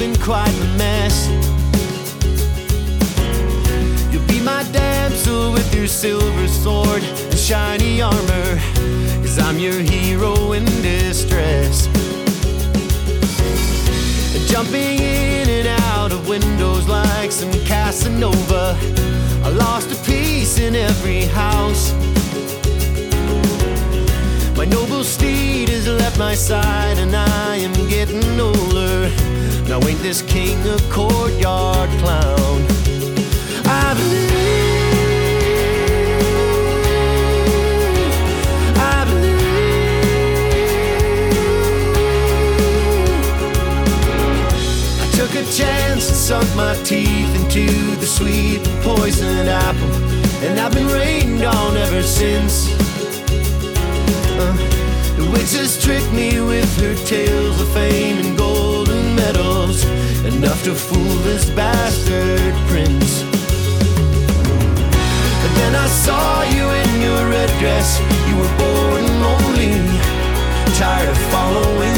in quite the mess. You'll be my damsel with your silver sword and shiny armor, cause I'm your hero in distress. Jumping in and out of windows like some Casanova. I lost a piece in every house. My noble steed has left my side, and I this king a courtyard clown? I believe. I believe. I took a chance and sunk my teeth into the sweet poisoned apple, and I've been rained on ever since. Uh, the witch has tricked me with her tales of fame and golden medals, enough to fool this bastard prince. But then I saw you in your red dress, you were bored and lonely, tired of following